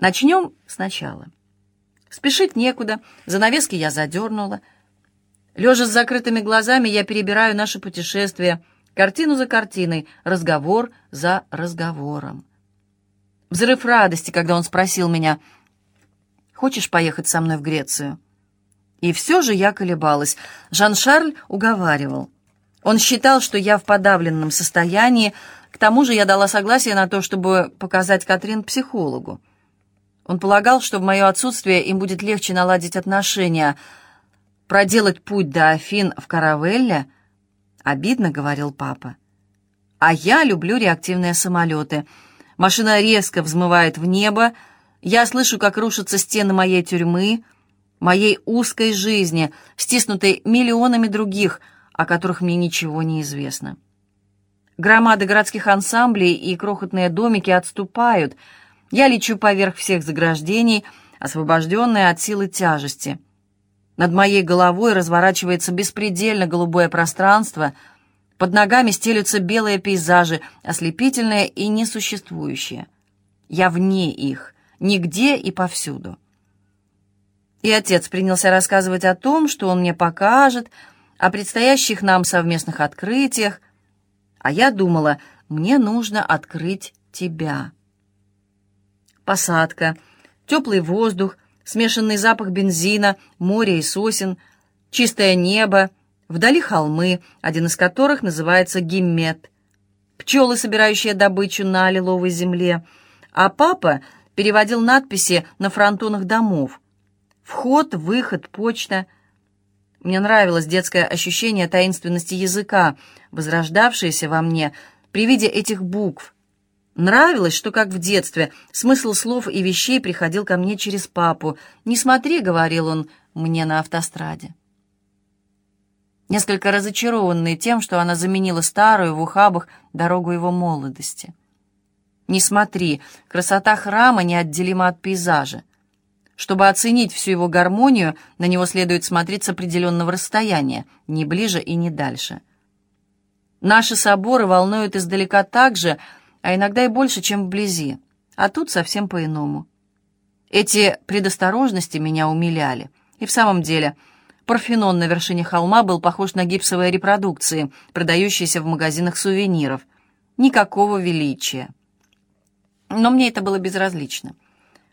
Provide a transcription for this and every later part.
Начнем сначала. Спешить некуда, занавески я задернула. Лежа с закрытыми глазами, я перебираю наше путешествие, картину за картиной, разговор за разговором. Взрыв радости, когда он спросил меня, «Хочешь поехать со мной в Грецию?» И все же я колебалась. Жан-Шарль уговаривал. Он считал, что я в подавленном состоянии, к тому же я дала согласие на то, чтобы показать Катрин психологу. Он полагал, что в мое отсутствие им будет легче наладить отношения. Проделать путь до Афин в каравелле — обидно, — говорил папа. А я люблю реактивные самолеты. Машина резко взмывает в небо, я слышу, как рушатся стены моей тюрьмы, моей узкой жизни, стиснутой миллионами других, о которых мне ничего не известно. Громады городских ансамблей и крохотные домики отступают. Я лечу поверх всех заграждений, освобожденная от силы тяжести. Над моей головой разворачивается беспредельно голубое пространство, под ногами стелются белые пейзажи, ослепительные и несуществующие. Я вне их, нигде и повсюду. И отец принялся рассказывать о том, что он мне покажет, о предстоящих нам совместных открытиях, а я думала, мне нужно открыть тебя. Посадка, теплый воздух, смешанный запах бензина, море и сосен, чистое небо, вдали холмы, один из которых называется Гиммет, пчелы, собирающие добычу на лиловой земле, а папа переводил надписи на фронтонах домов — Вход, выход, почта. Мне нравилось детское ощущение таинственности языка, возрождавшееся во мне при виде этих букв. Нравилось, что, как в детстве, смысл слов и вещей приходил ко мне через папу. «Не смотри», — говорил он мне на автостраде. Несколько разочарованный тем, что она заменила старую в ухабах дорогу его молодости. «Не смотри, красота храма неотделима от пейзажа. Чтобы оценить всю его гармонию, на него следует смотреть с определенного расстояния, не ближе и не дальше. Наши соборы волнуют издалека так же, а иногда и больше, чем вблизи, а тут совсем по-иному. Эти предосторожности меня умиляли. И в самом деле, Парфенон на вершине холма был похож на гипсовые репродукции, продающиеся в магазинах сувениров. Никакого величия. Но мне это было безразлично.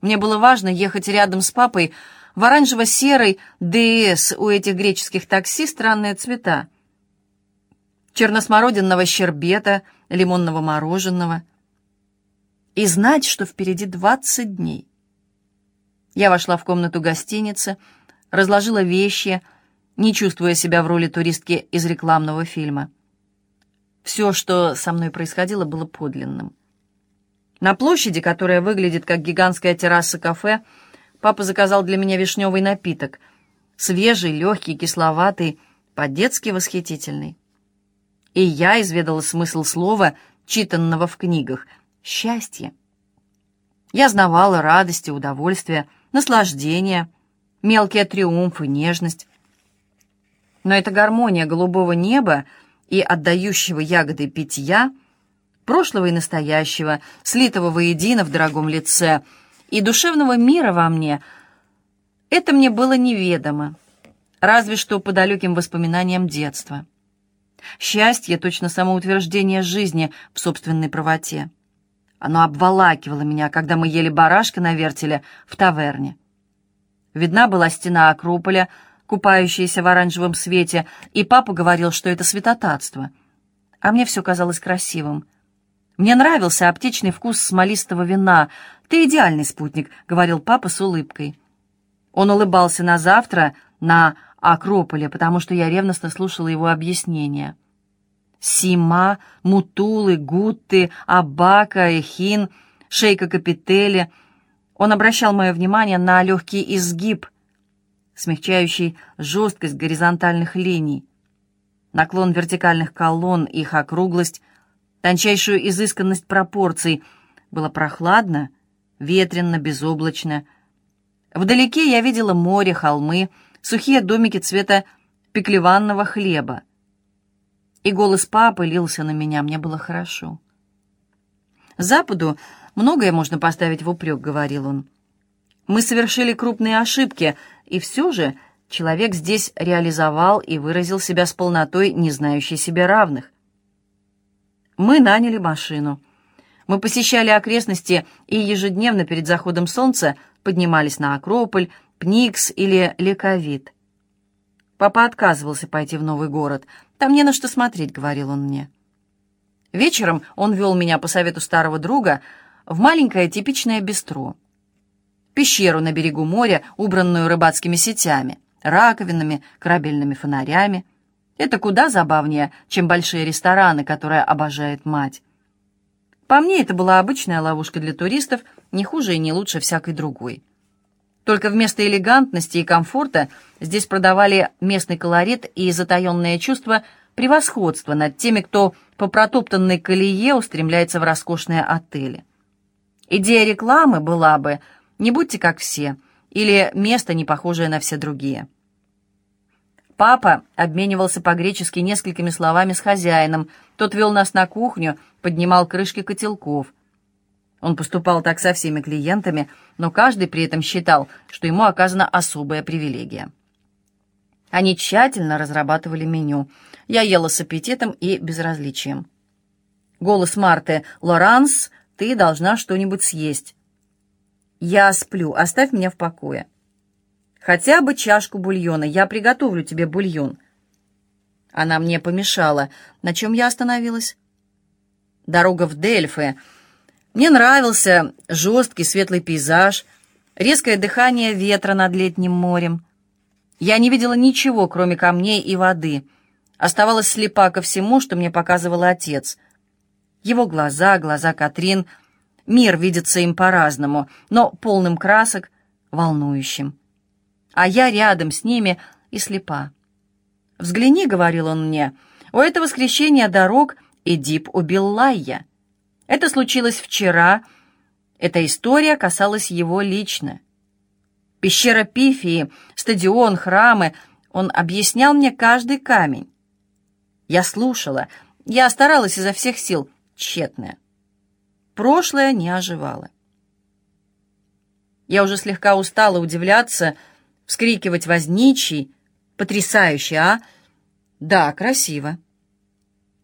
Мне было важно ехать рядом с папой в оранжево-серой ДС у этих греческих такси странные цвета. Черносмородинного щербета, лимонного мороженого. И знать, что впереди двадцать дней. Я вошла в комнату гостиницы, разложила вещи, не чувствуя себя в роли туристки из рекламного фильма. Все, что со мной происходило, было подлинным. На площади, которая выглядит как гигантская терраса кафе, папа заказал для меня вишневый напиток. Свежий, легкий, кисловатый, по-детски восхитительный. И я изведала смысл слова, читанного в книгах «счастье». Я знавала радости, удовольствие, наслаждение, мелкие триумфы, нежность. Но эта гармония голубого неба и отдающего ягоды питья — прошлого и настоящего, слитого воедино в дорогом лице, и душевного мира во мне, это мне было неведомо, разве что по далеким воспоминаниям детства. Счастье — точно самоутверждение жизни в собственной правоте. Оно обволакивало меня, когда мы ели барашка на вертеле в таверне. Видна была стена Акрополя, купающаяся в оранжевом свете, и папа говорил, что это святотатство. А мне все казалось красивым — мне нравился аптечный вкус смолистого вина. Ты идеальный спутник», — говорил папа с улыбкой. Он улыбался на завтра на Акрополе, потому что я ревностно слушала его объяснения. Сима, Мутулы, Гутты, Абака, Эхин, Шейка Капители. Он обращал мое внимание на легкий изгиб, смягчающий жесткость горизонтальных линий, наклон вертикальных колонн, их округлость — тончайшую изысканность пропорций. Было прохладно, ветренно, безоблачно. Вдалеке я видела море, холмы, сухие домики цвета пеклеванного хлеба. И голос папы лился на меня, мне было хорошо. Западу многое можно поставить в упрек», — говорил он. «Мы совершили крупные ошибки, и все же человек здесь реализовал и выразил себя с полнотой, не знающей себе равных. Мы наняли машину. Мы посещали окрестности и ежедневно перед заходом солнца поднимались на Акрополь, Пникс или Лековит. Папа отказывался пойти в новый город. «Там не на что смотреть», — говорил он мне. Вечером он вел меня по совету старого друга в маленькое типичное бистро. Пещеру на берегу моря, убранную рыбацкими сетями, раковинами, корабельными фонарями. Это куда забавнее, чем большие рестораны, которые обожает мать. По мне, это была обычная ловушка для туристов, не хуже и не лучше всякой другой. Только вместо элегантности и комфорта здесь продавали местный колорит и затаенное чувство превосходства над теми, кто по протоптанной колее устремляется в роскошные отели. Идея рекламы была бы «не будьте как все» или «место, не похожее на все другие». Папа обменивался по-гречески несколькими словами с хозяином. Тот вел нас на кухню, поднимал крышки котелков. Он поступал так со всеми клиентами, но каждый при этом считал, что ему оказана особая привилегия. Они тщательно разрабатывали меню. Я ела с аппетитом и безразличием. Голос Марты «Лоранс, ты должна что-нибудь съесть». «Я сплю, оставь меня в покое». «Хотя бы чашку бульона, я приготовлю тебе бульон». Она мне помешала. На чем я остановилась? Дорога в Дельфы — мне нравился жесткий светлый пейзаж, резкое дыхание ветра над летним морем. Я не видела ничего, кроме камней и воды. Оставалась слепа ко всему, что мне показывал отец. Его глаза, глаза Катрин. Мир видится им по-разному, но полным красок, волнующим. А я рядом с ними и слепа. «Взгляни», — говорил он мне, — «у этого скрещения дорог Эдип убил Лайя». Это случилось вчера. Эта история касалась его лично. Пещера Пифии, стадион, храмы. Он объяснял мне каждый камень. Я слушала. Я старалась изо всех сил. Тщетная. Прошлое не оживало. Я уже слегка устала удивляться, вскрикивать возничий. Потрясающе, а? Да, красиво.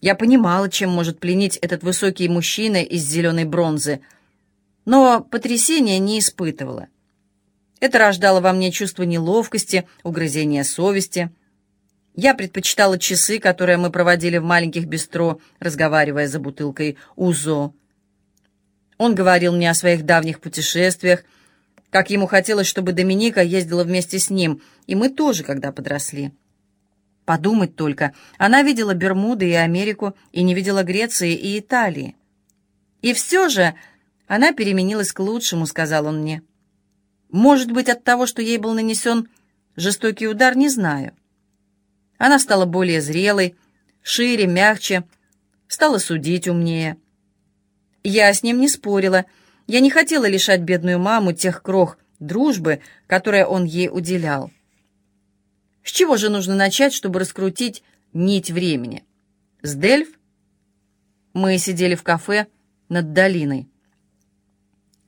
Я понимала, чем может пленить этот высокий мужчина из зеленой бронзы, но потрясения не испытывала. Это рождало во мне чувство неловкости, угрызения совести. Я предпочитала часы, которые мы проводили в маленьких бистро, разговаривая за бутылкой УЗО. Он говорил мне о своих давних путешествиях, как ему хотелось, чтобы Доминика ездила вместе с ним, и мы тоже, когда подросли. Подумать только, она видела Бермуды и Америку, и не видела Греции и Италии. И все же она переменилась к лучшему, сказал он мне. Может быть, от того, что ей был нанесен жестокий удар, не знаю. Она стала более зрелой, шире, мягче, стала судить умнее. Я с ним не спорила. Я не хотела лишать бедную маму тех крох дружбы, которые он ей уделял. С чего же нужно начать, чтобы раскрутить нить времени? С Дельф? Мы сидели в кафе над долиной.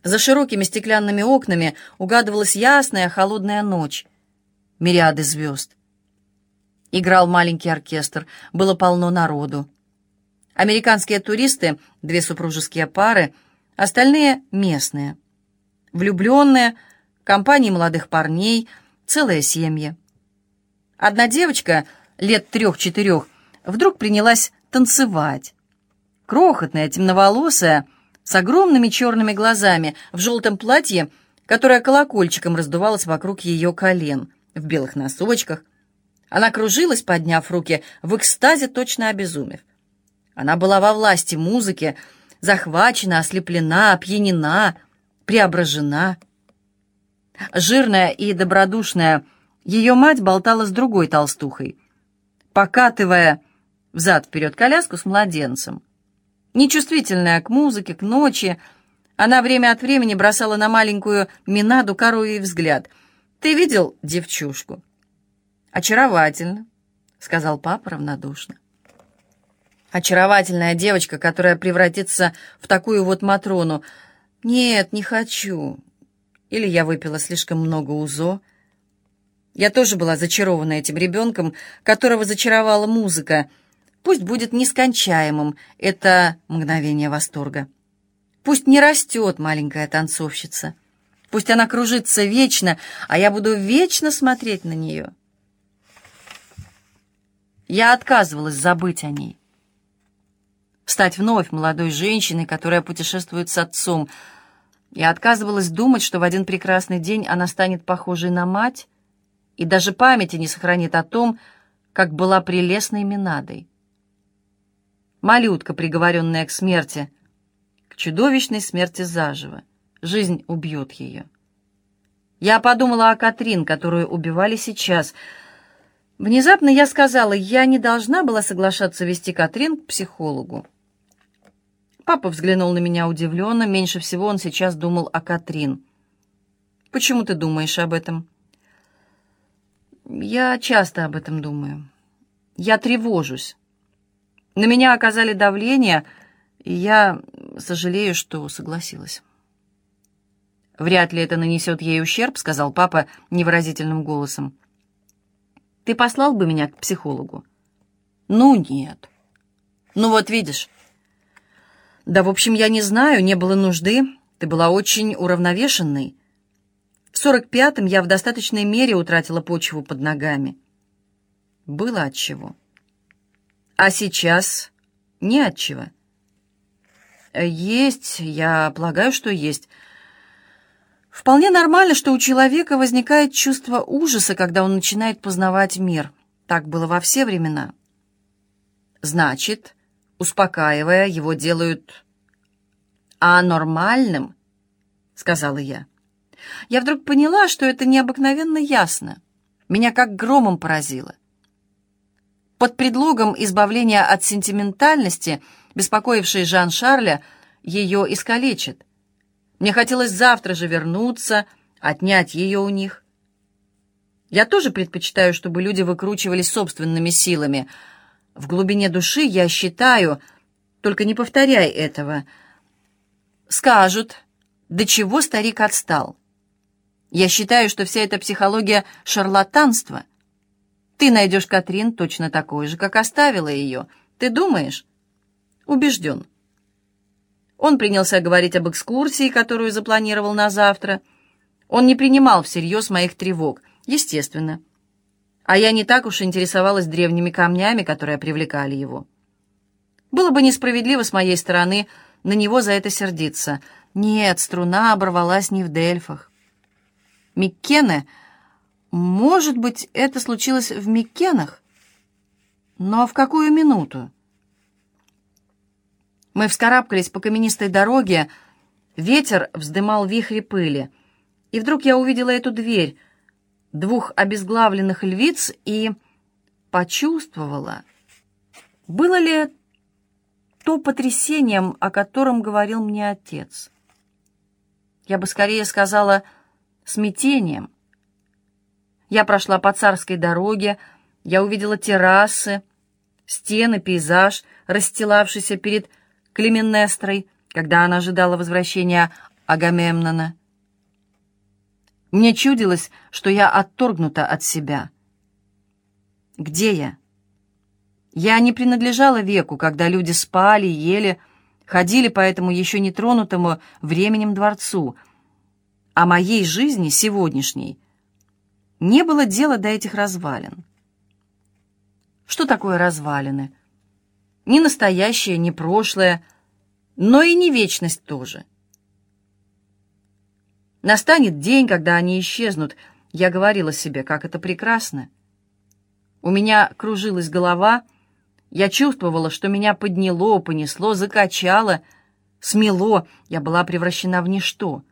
За широкими стеклянными окнами угадывалась ясная холодная ночь, мириады звезд. Играл маленький оркестр, было полно народу. Американские туристы, две супружеские пары, остальные местные. Влюбленные, компании молодых парней, целые семьи. Одна девочка, лет трех-четырех, вдруг принялась танцевать. Крохотная, темноволосая, с огромными черными глазами, в желтом платье, которое колокольчиком раздувалось вокруг ее колен, в белых носочках. Она кружилась, подняв руки, в экстазе точно обезумев. Она была во власти музыки, захвачена, ослеплена, опьянена, преображена. Жирная и добродушная ее мать болтала с другой толстухой, покатывая взад-вперед коляску с младенцем. Нечувствительная к музыке, к ночи, она время от времени бросала на маленькую Минаду коровий взгляд. «Ты видел девчушку?» «Очаровательно», — сказал папа равнодушно. «Очаровательная девочка, которая превратится в такую вот Матрону. Нет, не хочу. Или я выпила слишком много УЗО. Я тоже была зачарована этим ребенком, которого зачаровала музыка. Пусть будет нескончаемым это мгновение восторга. Пусть не растет маленькая танцовщица. Пусть она кружится вечно, а я буду вечно смотреть на нее. Я отказывалась забыть о ней. Стать вновь молодой женщиной, которая путешествует с отцом. Я отказывалась думать, что в один прекрасный день она станет похожей на мать и даже памяти не сохранит о том, как была прелестной Минадой. Малютка, приговоренная к смерти, к чудовищной смерти заживо. Жизнь убьет ее. Я подумала о Катрин, которую убивали сейчас — Внезапно я сказала, я не должна была соглашаться вести Катрин к психологу. Папа взглянул на меня удивленно, меньше всего он сейчас думал о Катрин. «Почему ты думаешь об этом?» «Я часто об этом думаю. Я тревожусь. На меня оказали давление, и я сожалею, что согласилась». «Вряд ли это нанесет ей ущерб», — сказал папа невыразительным голосом. Ты послал бы меня к психологу? Ну, нет. Ну вот видишь. Да, в общем, я не знаю, не было нужды. Ты была очень уравновешенной. Сорок пятом я в достаточной мере утратила почву под ногами. Было от чего. А сейчас не от чего. Есть, я полагаю, что есть. Вполне нормально, что у человека возникает чувство ужаса, когда он начинает познавать мир. Так было во все времена. Значит, успокаивая, его делают анормальным, сказала я. Я вдруг поняла, что это необыкновенно ясно. Меня как громом поразило. Под предлогом избавления от сентиментальности, беспокоившей Жан-Шарля, ее искалечит. Мне хотелось завтра же вернуться, отнять ее у них. Я тоже предпочитаю, чтобы люди выкручивались собственными силами. В глубине души я считаю, только не повторяй этого, скажут, до чего старик отстал. Я считаю, что вся эта психология — шарлатанство. Ты найдешь Катрин точно такой же, как оставила ее. Ты думаешь? Убежден. Он принялся говорить об экскурсии, которую запланировал на завтра. Он не принимал всерьез моих тревог, естественно. А я не так уж интересовалась древними камнями, которые привлекали его. Было бы несправедливо с моей стороны на него за это сердиться. Нет, струна оборвалась не в Дельфах. Миккене... Может быть, это случилось в Миккенах? Но в какую минуту? Мы вскарабкались по каменистой дороге, ветер вздымал вихри пыли. И вдруг я увидела эту дверь, двух обезглавленных львиц, и почувствовала, было ли то потрясением, о котором говорил мне отец. Я бы скорее сказала смятением. Я прошла по царской дороге, я увидела террасы, стены, пейзаж, расстилавшийся перед Клеменестрой, когда она ожидала возвращения Агамемнона. Мне чудилось, что я отторгнута от себя. Где я? Я не принадлежала веку, когда люди спали, ели, ходили по этому еще не тронутому временем дворцу. А моей жизни, сегодняшней, не было дела до этих развалин. Что такое развалины? Ни настоящее, ни прошлое, но и не вечность тоже. Настанет день, когда они исчезнут. Я говорила себе, как это прекрасно. У меня кружилась голова, я чувствовала, что меня подняло, понесло, закачало, смело, я была превращена в ничто.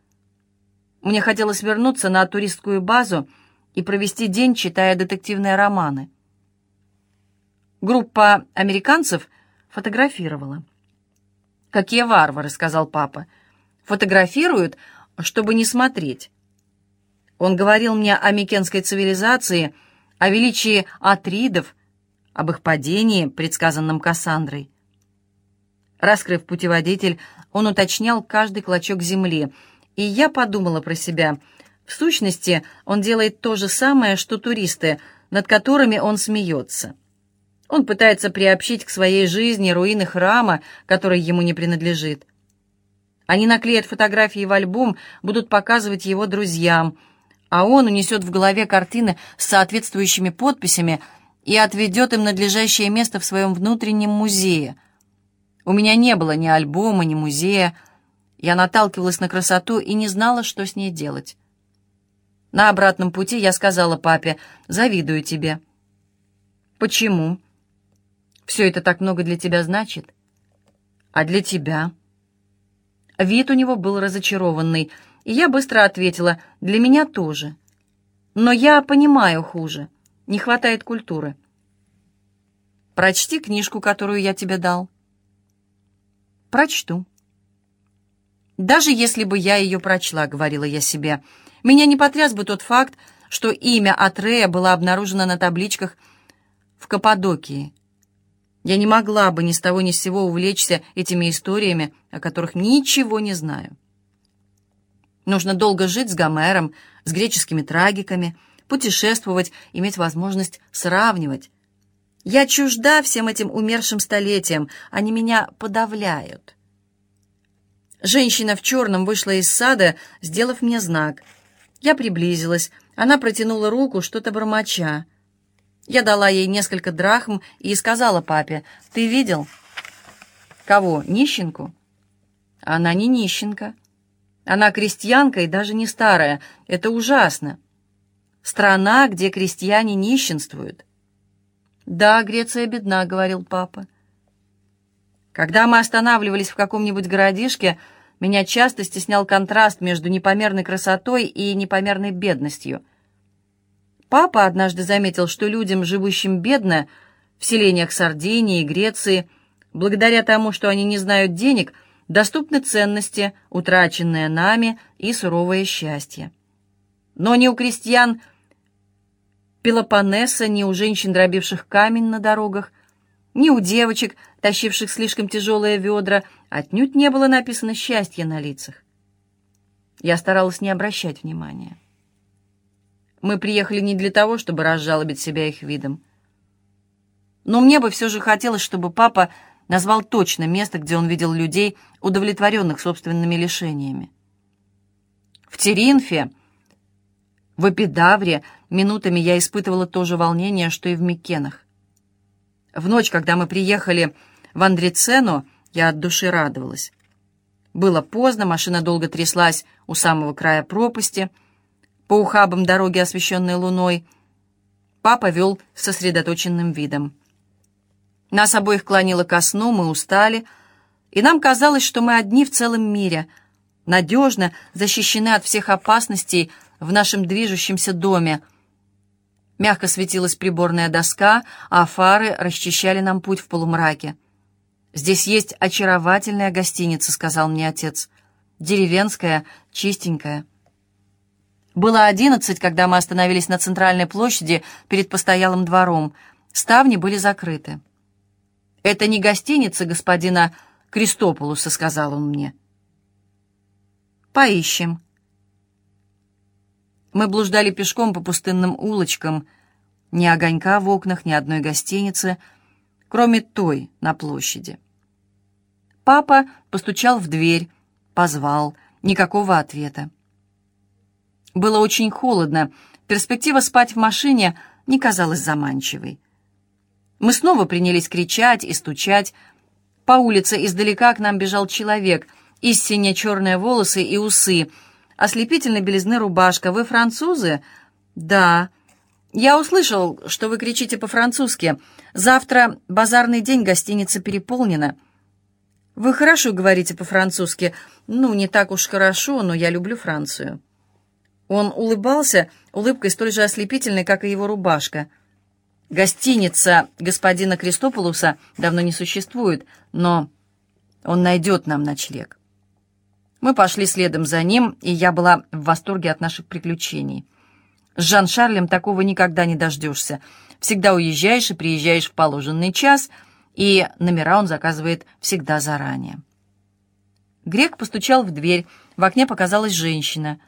Мне хотелось вернуться на туристскую базу и провести день, читая детективные романы. Группа американцев — фотографировала. «Какие варвары!» — сказал папа. «Фотографируют, чтобы не смотреть». Он говорил мне о микенской цивилизации, о величии атридов, об их падении, предсказанном Кассандрой. Раскрыв путеводитель, он уточнял каждый клочок земли, и я подумала про себя. В сущности, он делает то же самое, что туристы, над которыми он смеется. Он пытается приобщить к своей жизни руины храма, который ему не принадлежит. Они наклеят фотографии в альбом, будут показывать его друзьям, а он унесет в голове картины с соответствующими подписями и отведет им надлежащее место в своем внутреннем музее. У меня не было ни альбома, ни музея. Я наталкивалась на красоту и не знала, что с ней делать. На обратном пути я сказала папе, «Завидую тебе». «Почему?» «Все это так много для тебя значит?» «А для тебя?» Вид у него был разочарованный, и я быстро ответила, «Для меня тоже». «Но я понимаю хуже. Не хватает культуры». «Прочти книжку, которую я тебе дал». «Прочту». «Даже если бы я ее прочла», — говорила я себе, — «меня не потряс бы тот факт, что имя Атрея было обнаружено на табличках в Каппадокии, я не могла бы ни с того ни с сего увлечься этими историями, о которых ничего не знаю. Нужно долго жить с Гомером, с греческими трагиками, путешествовать, иметь возможность сравнивать. Я чужда всем этим умершим столетиям, они меня подавляют. Женщина в черном вышла из сада, сделав мне знак. Я приблизилась, она протянула руку, что-то бормоча. Я дала ей несколько драхм и сказала папе, «Ты видел?» «Кого? Нищенку?» «Она не нищенка. Она крестьянка и даже не старая. Это ужасно. Страна, где крестьяне нищенствуют». «Да, Греция бедна», — говорил папа. Когда мы останавливались в каком-нибудь городишке, меня часто стеснял контраст между непомерной красотой и непомерной бедностью — Папа однажды заметил, что людям, живущим бедно, в селениях Сардинии и Греции, благодаря тому, что они не знают денег, доступны ценности, утраченные нами, и суровое счастье. Но ни у крестьян Пелопоннеса, ни у женщин, дробивших камень на дорогах, ни у девочек, тащивших слишком тяжелые ведра, отнюдь не было написано «счастье» на лицах. Я старалась не обращать внимания. Мы приехали не для того, чтобы разжалобить себя их видом. Но мне бы все же хотелось, чтобы папа назвал точно место, где он видел людей, удовлетворенных собственными лишениями. В Теринфе, в Эпидавре минутами я испытывала то же волнение, что и в Микенах. В ночь, когда мы приехали в Андрицену, я от души радовалась. Было поздно, машина долго тряслась у самого края пропасти — по ухабам дороги, освещенной луной. Папа вел сосредоточенным видом. Нас обоих клонило ко сну, мы устали, и нам казалось, что мы одни в целом мире, надежно защищены от всех опасностей в нашем движущемся доме. Мягко светилась приборная доска, а фары расчищали нам путь в полумраке. «Здесь есть очаровательная гостиница», — сказал мне отец. «Деревенская, чистенькая». Было одиннадцать, когда мы остановились на центральной площади перед постоялым двором. Ставни были закрыты. «Это не гостиница господина Кристополуса», — сказал он мне. «Поищем». Мы блуждали пешком по пустынным улочкам. Ни огонька в окнах, ни одной гостиницы, кроме той на площади. Папа постучал в дверь, позвал. Никакого ответа. Было очень холодно, перспектива спать в машине не казалась заманчивой. Мы снова принялись кричать и стучать. По улице издалека к нам бежал человек, истинно черные волосы и усы, ослепительной белизны рубашка. «Вы французы?» «Да». «Я услышал, что вы кричите по-французски. Завтра базарный день, гостиница переполнена». «Вы хорошо говорите по-французски. Ну, не так уж хорошо, но я люблю Францию». Он улыбался улыбкой столь же ослепительной, как и его рубашка. Гостиница господина Кристополуса давно не существует, но он найдет нам ночлег. Мы пошли следом за ним, и я была в восторге от наших приключений. С Жан-Шарлем такого никогда не дождешься. Всегда уезжаешь и приезжаешь в положенный час, и номера он заказывает всегда заранее. Грек постучал в дверь, в окне показалась женщина.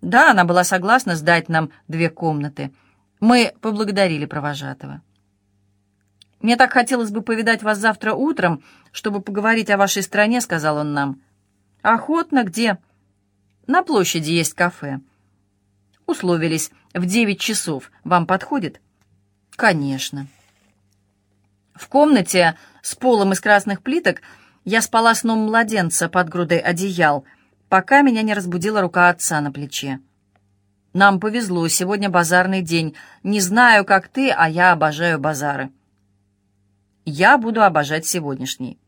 Да, она была согласна сдать нам две комнаты. Мы поблагодарили провожатого. «Мне так хотелось бы повидать вас завтра утром, чтобы поговорить о вашей стране», — сказал он нам. «Охотно где?» «На площади есть кафе». «Условились. В девять часов. Вам подходит?» «Конечно». В комнате с полом из красных плиток я спала сном младенца под грудой одеял, пока меня не разбудила рука отца на плече. «Нам повезло, сегодня базарный день. Не знаю, как ты, а я обожаю базары». «Я буду обожать сегодняшний».